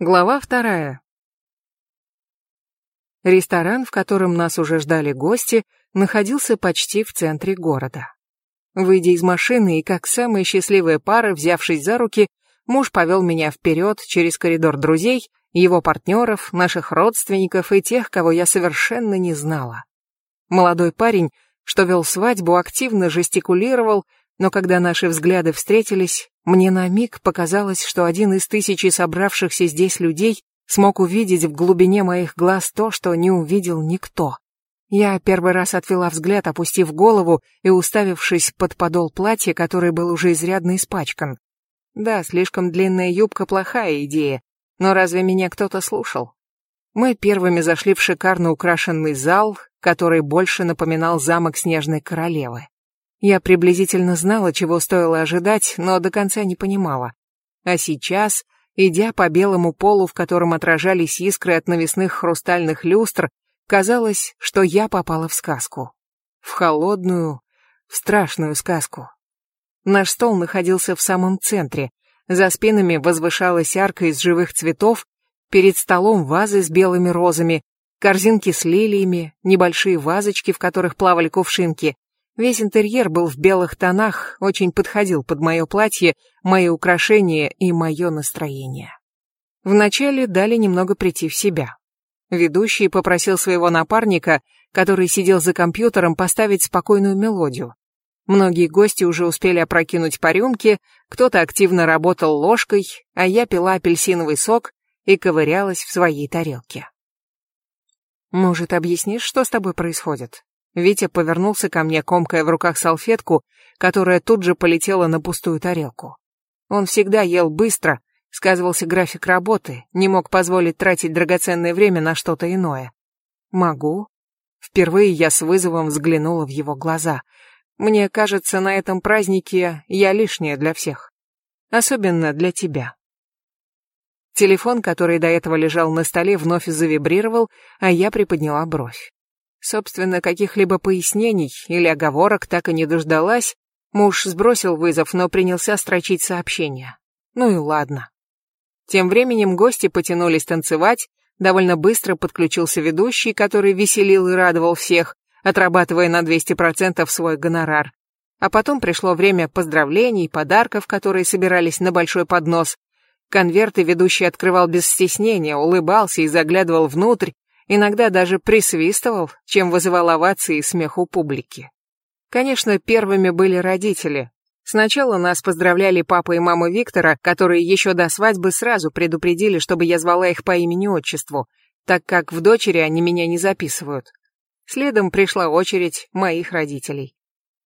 Глава вторая. Ресторан, в котором нас уже ждали гости, находился почти в центре города. Выйдя из машины и как самая счастливая пара, взявшись за руки, муж повел меня вперед через коридор друзей, его партнеров, наших родственников и тех, кого я совершенно не знала. Молодой парень, что вел свадьбу, активно жестикулировал, но когда наши взгляды встретились, мне на миг показалось, что один из тысячи собравшихся здесь людей смог увидеть в глубине моих глаз то, что не увидел никто. Я первый раз отвела взгляд, опустив голову и уставившись под подол платья, который был уже изрядно испачкан. Да, слишком длинная юбка — плохая идея, но разве меня кто-то слушал? Мы первыми зашли в шикарно украшенный зал, который больше напоминал замок Снежной Королевы. Я приблизительно знала, чего стоило ожидать, но до конца не понимала. А сейчас, идя по белому полу, в котором отражались искры от навесных хрустальных люстр, казалось, что я попала в сказку. В холодную, в страшную сказку. Наш стол находился в самом центре. За спинами возвышалась арка из живых цветов, перед столом вазы с белыми розами, корзинки с лилиями, небольшие вазочки, в которых плавали кувшинки, Весь интерьер был в белых тонах, очень подходил под мое платье, мои украшения и мое настроение. Вначале дали немного прийти в себя. Ведущий попросил своего напарника, который сидел за компьютером, поставить спокойную мелодию. Многие гости уже успели опрокинуть по рюмке, кто-то активно работал ложкой, а я пила апельсиновый сок и ковырялась в своей тарелке. «Может, объяснишь, что с тобой происходит?» Витя повернулся ко мне, комкая в руках салфетку, которая тут же полетела на пустую тарелку. Он всегда ел быстро, сказывался график работы, не мог позволить тратить драгоценное время на что-то иное. Могу. Впервые я с вызовом взглянула в его глаза. Мне кажется, на этом празднике я лишняя для всех. Особенно для тебя. Телефон, который до этого лежал на столе, вновь завибрировал, а я приподняла бровь. Собственно, каких-либо пояснений или оговорок так и не дождалась. Муж сбросил вызов, но принялся строчить сообщение. Ну и ладно. Тем временем гости потянулись танцевать, довольно быстро подключился ведущий, который веселил и радовал всех, отрабатывая на 200% свой гонорар. А потом пришло время поздравлений, подарков, которые собирались на большой поднос. Конверты ведущий открывал без стеснения, улыбался и заглядывал внутрь, иногда даже присвистывал, чем вызывал овации и смех у публики. Конечно, первыми были родители. Сначала нас поздравляли папа и мама Виктора, которые еще до свадьбы сразу предупредили, чтобы я звала их по имени-отчеству, так как в дочери они меня не записывают. Следом пришла очередь моих родителей.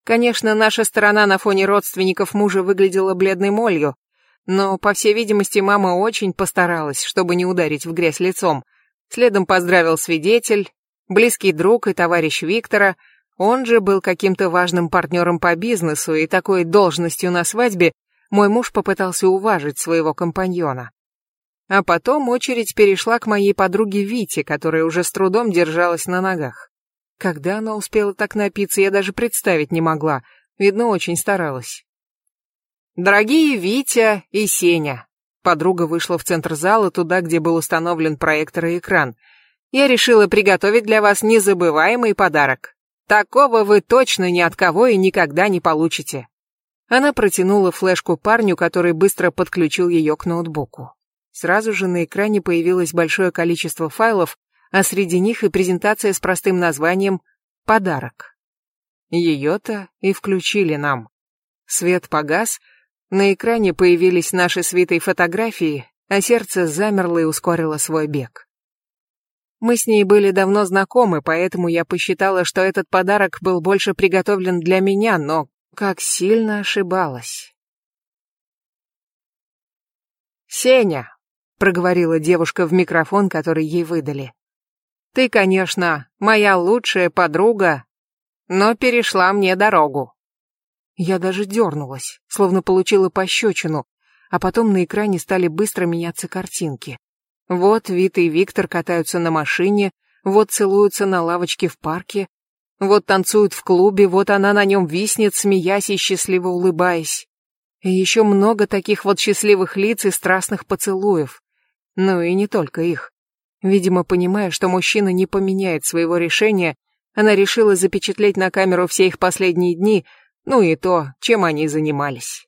Конечно, наша сторона на фоне родственников мужа выглядела бледной молью, но, по всей видимости, мама очень постаралась, чтобы не ударить в грязь лицом, Следом поздравил свидетель, близкий друг и товарищ Виктора. Он же был каким-то важным партнером по бизнесу, и такой должностью на свадьбе мой муж попытался уважить своего компаньона. А потом очередь перешла к моей подруге Вите, которая уже с трудом держалась на ногах. Когда она успела так напиться, я даже представить не могла. Видно, очень старалась. Дорогие Витя и Сеня, Подруга вышла в центр зала, туда, где был установлен проектор и экран. Я решила приготовить для вас незабываемый подарок. Такого вы точно ни от кого и никогда не получите. Она протянула флешку парню, который быстро подключил ее к ноутбуку. Сразу же на экране появилось большое количество файлов, а среди них и презентация с простым названием «Подарок». Ее-то и включили нам. Свет погас, на экране появились наши свитые фотографии, а сердце замерло и ускорило свой бег. Мы с ней были давно знакомы, поэтому я посчитала, что этот подарок был больше приготовлен для меня, но как сильно ошибалась. «Сеня», — проговорила девушка в микрофон, который ей выдали, — «ты, конечно, моя лучшая подруга, но перешла мне дорогу. Я даже дернулась, словно получила пощечину, а потом на экране стали быстро меняться картинки. Вот Вита и Виктор катаются на машине, вот целуются на лавочке в парке, вот танцуют в клубе, вот она на нем виснет, смеясь и счастливо улыбаясь. И еще много таких вот счастливых лиц и страстных поцелуев. Ну и не только их. Видимо, понимая, что мужчина не поменяет своего решения, она решила запечатлеть на камеру все их последние дни, ну и то, чем они занимались.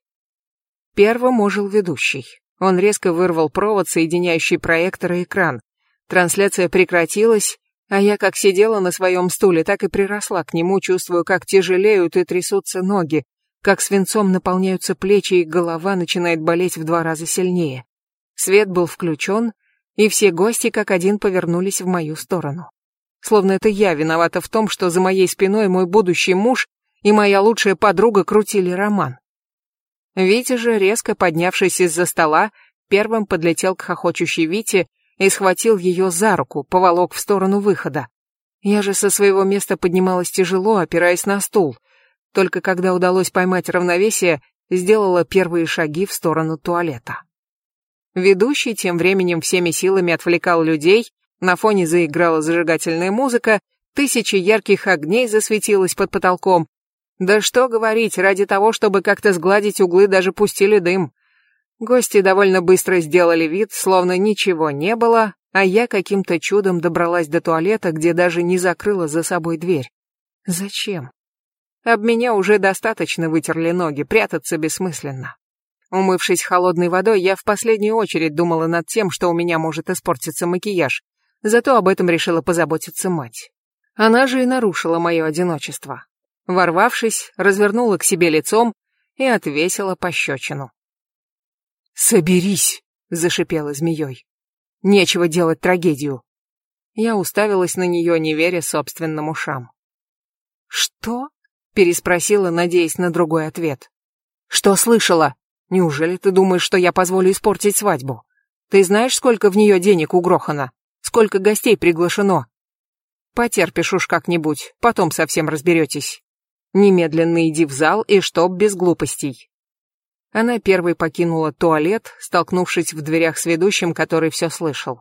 Первым ожил ведущий. Он резко вырвал провод, соединяющий проектор и экран. Трансляция прекратилась, а я как сидела на своем стуле, так и приросла к нему, чувствую, как тяжелеют и трясутся ноги, как свинцом наполняются плечи и голова начинает болеть в два раза сильнее. Свет был включен, и все гости как один повернулись в мою сторону. Словно это я виновата в том, что за моей спиной мой будущий муж и моя лучшая подруга крутили роман. Витя же, резко поднявшись из-за стола, первым подлетел к хохочущей Вите и схватил ее за руку, поволок в сторону выхода. Я же со своего места поднималась тяжело, опираясь на стул. Только когда удалось поймать равновесие, сделала первые шаги в сторону туалета. Ведущий тем временем всеми силами отвлекал людей, на фоне заиграла зажигательная музыка, тысячи ярких огней засветилось под потолком. Да что говорить, ради того, чтобы как-то сгладить углы, даже пустили дым. Гости довольно быстро сделали вид, словно ничего не было, а я каким-то чудом добралась до туалета, где даже не закрыла за собой дверь. Зачем? Об меня уже достаточно вытерли ноги, прятаться бессмысленно. Умывшись холодной водой, я в последнюю очередь думала над тем, что у меня может испортиться макияж. Зато об этом решила позаботиться мать. Она же и нарушила мое одиночество. Ворвавшись, развернула к себе лицом и отвесила пощечину. «Соберись!» — зашипела змеей. «Нечего делать трагедию!» Я уставилась на нее, не веря собственным ушам. «Что?» — переспросила, надеясь на другой ответ. «Что слышала?» Неужели ты думаешь, что я позволю испортить свадьбу? Ты знаешь, сколько в нее денег угрохано? Сколько гостей приглашено? Потерпишь уж как-нибудь, потом совсем разберетесь. Немедленно иди в зал и чтоб без глупостей. Она первой покинула туалет, столкнувшись в дверях с ведущим, который все слышал.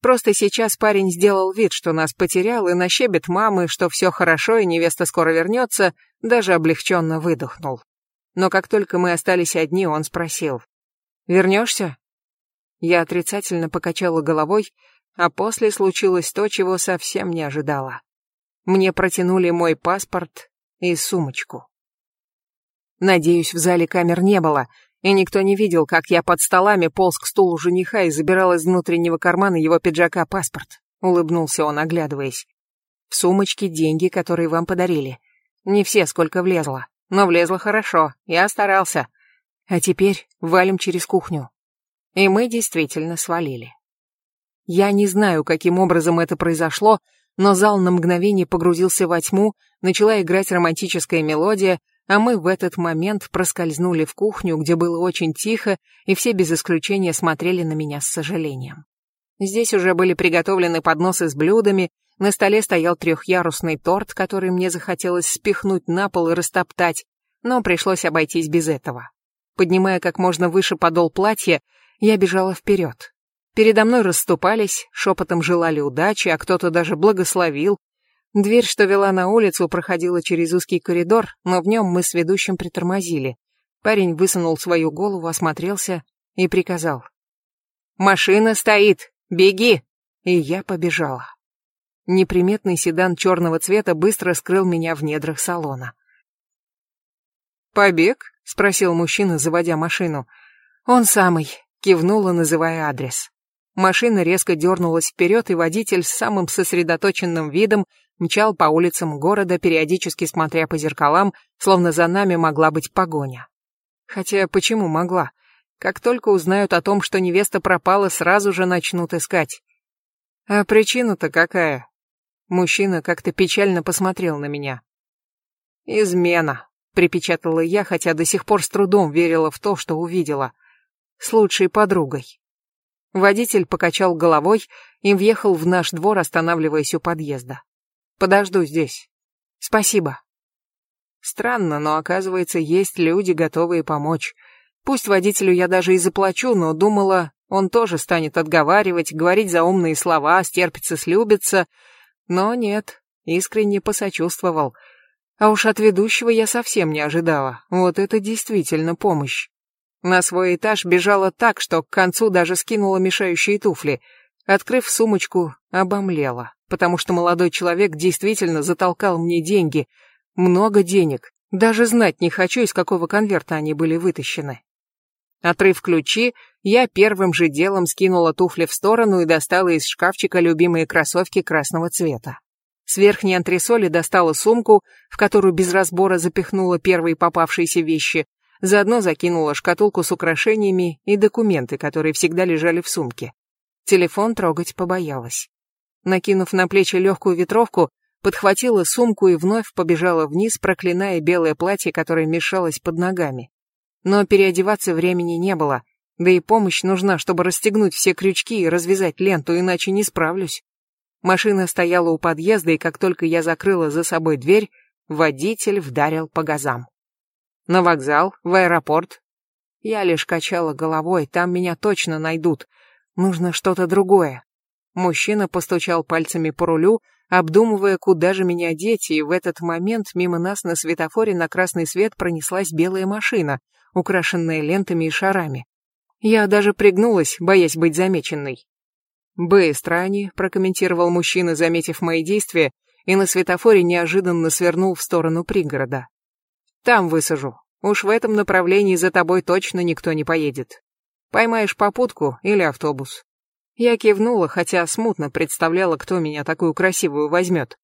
Просто сейчас парень сделал вид, что нас потерял, и нащебет мамы, что все хорошо и невеста скоро вернется, даже облегченно выдохнул но как только мы остались одни, он спросил. «Вернешься?» Я отрицательно покачала головой, а после случилось то, чего совсем не ожидала. Мне протянули мой паспорт и сумочку. Надеюсь, в зале камер не было, и никто не видел, как я под столами полз к стулу жениха и забирал из внутреннего кармана его пиджака паспорт. Улыбнулся он, оглядываясь. В сумочке деньги, которые вам подарили. Не все, сколько влезло но влезла хорошо, я старался. А теперь валим через кухню. И мы действительно свалили. Я не знаю, каким образом это произошло, но зал на мгновение погрузился во тьму, начала играть романтическая мелодия, а мы в этот момент проскользнули в кухню, где было очень тихо, и все без исключения смотрели на меня с сожалением. Здесь уже были приготовлены подносы с блюдами, на столе стоял трехъярусный торт, который мне захотелось спихнуть на пол и растоптать, но пришлось обойтись без этого. Поднимая как можно выше подол платья, я бежала вперед. Передо мной расступались, шепотом желали удачи, а кто-то даже благословил. Дверь, что вела на улицу, проходила через узкий коридор, но в нем мы с ведущим притормозили. Парень высунул свою голову, осмотрелся и приказал. «Машина стоит! Беги!» И я побежала. Неприметный седан черного цвета быстро скрыл меня в недрах салона. «Побег?» — спросил мужчина, заводя машину. «Он самый», — кивнула, называя адрес. Машина резко дернулась вперед, и водитель с самым сосредоточенным видом мчал по улицам города, периодически смотря по зеркалам, словно за нами могла быть погоня. Хотя почему могла? Как только узнают о том, что невеста пропала, сразу же начнут искать. А причина-то какая? Мужчина как-то печально посмотрел на меня. «Измена», — припечатала я, хотя до сих пор с трудом верила в то, что увидела. «С лучшей подругой». Водитель покачал головой и въехал в наш двор, останавливаясь у подъезда. «Подожду здесь». «Спасибо». Странно, но оказывается, есть люди, готовые помочь. Пусть водителю я даже и заплачу, но думала, он тоже станет отговаривать, говорить заумные слова, стерпится, слюбится, но нет, искренне посочувствовал. А уж от ведущего я совсем не ожидала. Вот это действительно помощь. На свой этаж бежала так, что к концу даже скинула мешающие туфли. Открыв сумочку, обомлела, потому что молодой человек действительно затолкал мне деньги. Много денег. Даже знать не хочу, из какого конверта они были вытащены. Отрыв ключи, я первым же делом скинула туфли в сторону и достала из шкафчика любимые кроссовки красного цвета. С верхней антресоли достала сумку, в которую без разбора запихнула первые попавшиеся вещи, заодно закинула шкатулку с украшениями и документы, которые всегда лежали в сумке. Телефон трогать побоялась. Накинув на плечи легкую ветровку, подхватила сумку и вновь побежала вниз, проклиная белое платье, которое мешалось под ногами. Но переодеваться времени не было, да и помощь нужна, чтобы расстегнуть все крючки и развязать ленту, иначе не справлюсь. Машина стояла у подъезда, и как только я закрыла за собой дверь, водитель вдарил по газам. На вокзал, в аэропорт. Я лишь качала головой, там меня точно найдут. Нужно что-то другое. Мужчина постучал пальцами по рулю, обдумывая, куда же меня деть, и в этот момент мимо нас на светофоре на красный свет пронеслась белая машина, украшенная лентами и шарами. Я даже пригнулась, боясь быть замеченной. «Быстро они», — прокомментировал мужчина, заметив мои действия, и на светофоре неожиданно свернул в сторону пригорода. «Там высажу. Уж в этом направлении за тобой точно никто не поедет. Поймаешь попутку или автобус. Я кивнула, хотя смутно представляла, кто меня такую красивую возьмет.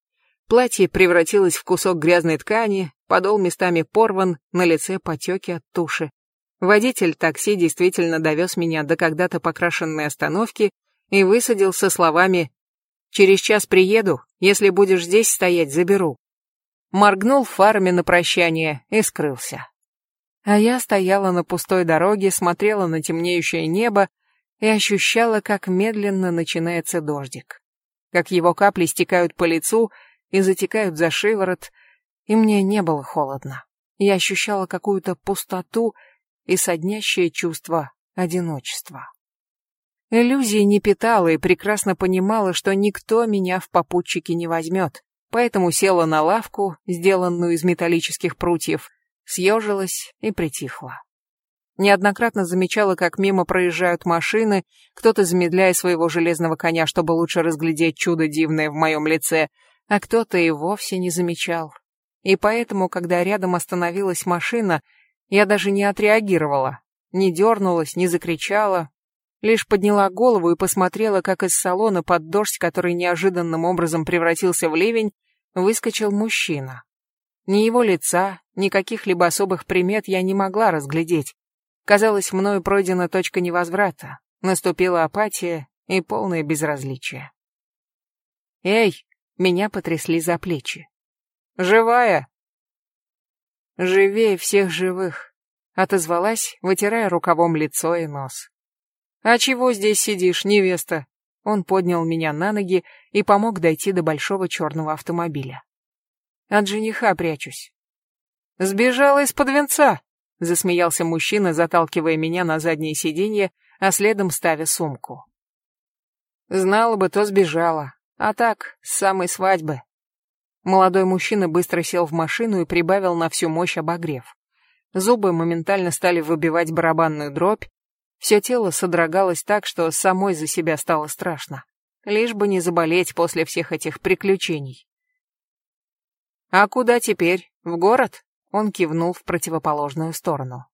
Платье превратилось в кусок грязной ткани, подол местами порван, на лице потеки от туши. Водитель такси действительно довез меня до когда-то покрашенной остановки и высадил со словами «Через час приеду, если будешь здесь стоять, заберу». Моргнул фарами на прощание и скрылся. А я стояла на пустой дороге, смотрела на темнеющее небо и ощущала, как медленно начинается дождик. Как его капли стекают по лицу и затекают за шиворот, и мне не было холодно. Я ощущала какую-то пустоту и соднящее чувство одиночества. Иллюзии не питала и прекрасно понимала, что никто меня в попутчики не возьмет, поэтому села на лавку, сделанную из металлических прутьев, съежилась и притихла. Неоднократно замечала, как мимо проезжают машины, кто-то замедляя своего железного коня, чтобы лучше разглядеть чудо дивное в моем лице, а кто-то и вовсе не замечал. И поэтому, когда рядом остановилась машина, я даже не отреагировала, не дернулась, не закричала, лишь подняла голову и посмотрела, как из салона под дождь, который неожиданным образом превратился в ливень, выскочил мужчина. Ни его лица, ни каких-либо особых примет я не могла разглядеть. Казалось, мною пройдена точка невозврата, наступила апатия и полное безразличие. «Эй!» — меня потрясли за плечи. «Живая?» «Живее всех живых», — отозвалась, вытирая рукавом лицо и нос. «А чего здесь сидишь, невеста?» Он поднял меня на ноги и помог дойти до большого черного автомобиля. От жениха прячусь. «Сбежала из-под венца!» — засмеялся мужчина, заталкивая меня на заднее сиденье, а следом ставя сумку. Знала бы, то сбежала. А так, с самой свадьбы. Молодой мужчина быстро сел в машину и прибавил на всю мощь обогрев. Зубы моментально стали выбивать барабанную дробь. Все тело содрогалось так, что самой за себя стало страшно. Лишь бы не заболеть после всех этих приключений. «А куда теперь? В город?» Он кивнул в противоположную сторону.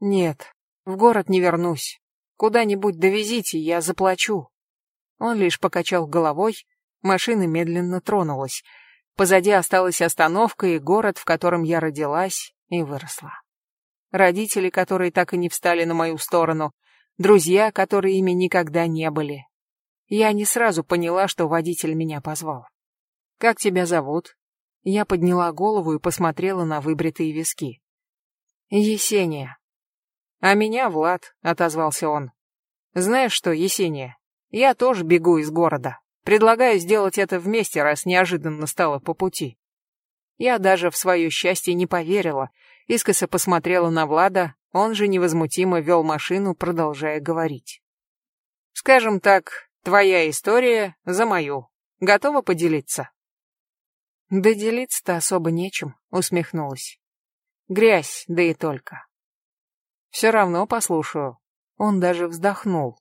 «Нет, в город не вернусь. Куда-нибудь довезите, я заплачу». Он лишь покачал головой, машина медленно тронулась. Позади осталась остановка и город, в котором я родилась и выросла. Родители, которые так и не встали на мою сторону, друзья, которые ими никогда не были. Я не сразу поняла, что водитель меня позвал. «Как тебя зовут?» Я подняла голову и посмотрела на выбритые виски. «Есения». «А меня Влад», — отозвался он. «Знаешь что, Есения, я тоже бегу из города. Предлагаю сделать это вместе, раз неожиданно стало по пути». Я даже в свое счастье не поверила, искоса посмотрела на Влада, он же невозмутимо вел машину, продолжая говорить. «Скажем так, твоя история за мою. Готова поделиться?» Да делиться-то особо нечем, усмехнулась. Грязь, да и только. Все равно послушаю. Он даже вздохнул.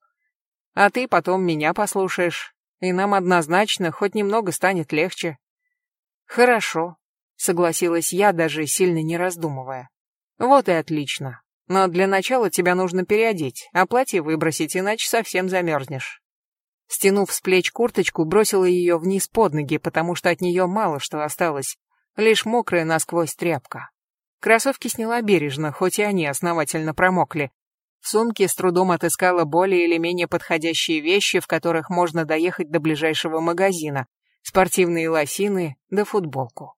А ты потом меня послушаешь, и нам однозначно хоть немного станет легче. Хорошо, согласилась я, даже сильно не раздумывая. Вот и отлично. Но для начала тебя нужно переодеть, а платье выбросить, иначе совсем замерзнешь. Стянув с плеч курточку, бросила ее вниз под ноги, потому что от нее мало что осталось, лишь мокрая насквозь тряпка. Кроссовки сняла бережно, хоть и они основательно промокли. В сумке с трудом отыскала более или менее подходящие вещи, в которых можно доехать до ближайшего магазина, спортивные лосины да футболку.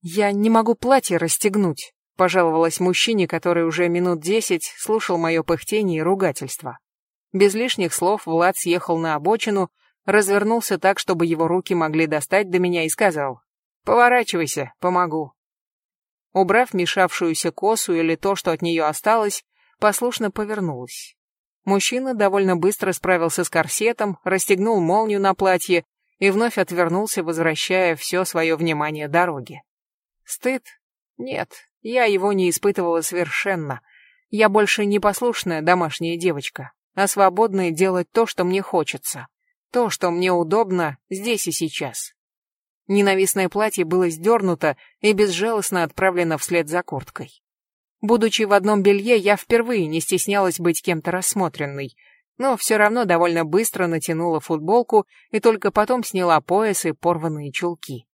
«Я не могу платье расстегнуть», — пожаловалась мужчине, который уже минут десять слушал мое пыхтение и ругательство. Без лишних слов Влад съехал на обочину, развернулся так, чтобы его руки могли достать до меня и сказал «Поворачивайся, помогу». Убрав мешавшуюся косу или то, что от нее осталось, послушно повернулась. Мужчина довольно быстро справился с корсетом, расстегнул молнию на платье и вновь отвернулся, возвращая все свое внимание дороге. Стыд? Нет, я его не испытывала совершенно. Я больше не послушная домашняя девочка а свободной делать то, что мне хочется. То, что мне удобно здесь и сейчас. Ненавистное платье было сдернуто и безжалостно отправлено вслед за курткой. Будучи в одном белье, я впервые не стеснялась быть кем-то рассмотренной, но все равно довольно быстро натянула футболку и только потом сняла пояс и порванные чулки.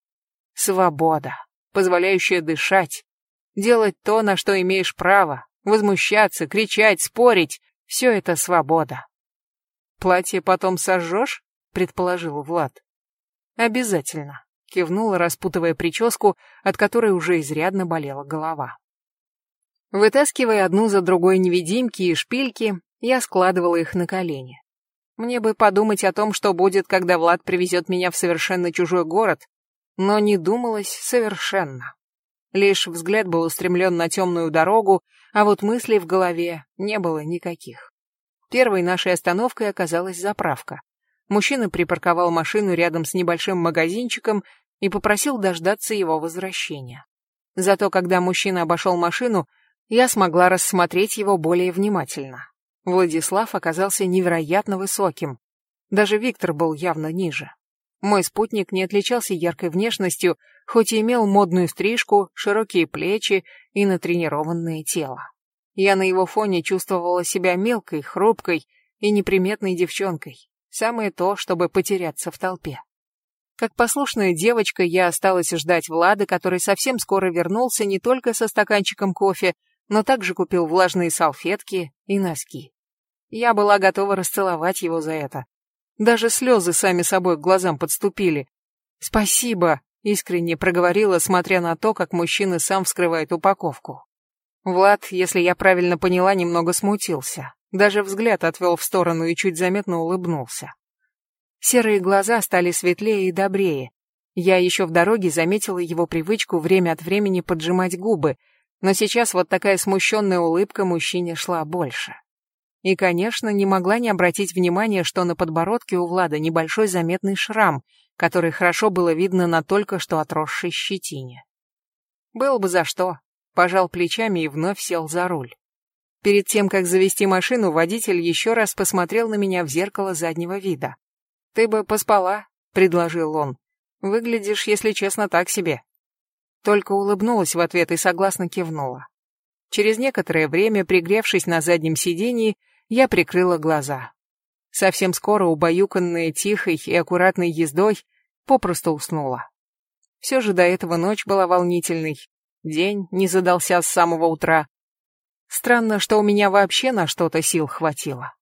Свобода, позволяющая дышать, делать то, на что имеешь право, возмущаться, кричать, спорить, все это свобода. Платье потом сожжешь? Предположил Влад. Обязательно. Кивнула, распутывая прическу, от которой уже изрядно болела голова. Вытаскивая одну за другой невидимки и шпильки, я складывала их на колени. Мне бы подумать о том, что будет, когда Влад привезет меня в совершенно чужой город, но не думалось совершенно. Лишь взгляд был устремлен на темную дорогу, а вот мыслей в голове не было никаких. Первой нашей остановкой оказалась заправка. Мужчина припарковал машину рядом с небольшим магазинчиком и попросил дождаться его возвращения. Зато когда мужчина обошел машину, я смогла рассмотреть его более внимательно. Владислав оказался невероятно высоким. Даже Виктор был явно ниже. Мой спутник не отличался яркой внешностью, хоть и имел модную стрижку, широкие плечи и натренированное тело. Я на его фоне чувствовала себя мелкой, хрупкой и неприметной девчонкой. Самое то, чтобы потеряться в толпе. Как послушная девочка, я осталась ждать Влада, который совсем скоро вернулся не только со стаканчиком кофе, но также купил влажные салфетки и носки. Я была готова расцеловать его за это. Даже слезы сами собой к глазам подступили. «Спасибо», — искренне проговорила, смотря на то, как мужчина сам вскрывает упаковку. Влад, если я правильно поняла, немного смутился. Даже взгляд отвел в сторону и чуть заметно улыбнулся. Серые глаза стали светлее и добрее. Я еще в дороге заметила его привычку время от времени поджимать губы, но сейчас вот такая смущенная улыбка мужчине шла больше. И, конечно, не могла не обратить внимания, что на подбородке у Влада небольшой заметный шрам, который хорошо было видно на только что отросшей щетине. Было бы за что. Пожал плечами и вновь сел за руль. Перед тем, как завести машину, водитель еще раз посмотрел на меня в зеркало заднего вида. «Ты бы поспала», — предложил он. «Выглядишь, если честно, так себе». Только улыбнулась в ответ и согласно кивнула. Через некоторое время, пригревшись на заднем сидении, я прикрыла глаза. Совсем скоро, убаюканная тихой и аккуратной ездой, попросту уснула. Все же до этого ночь была волнительной. День не задался с самого утра. Странно, что у меня вообще на что-то сил хватило.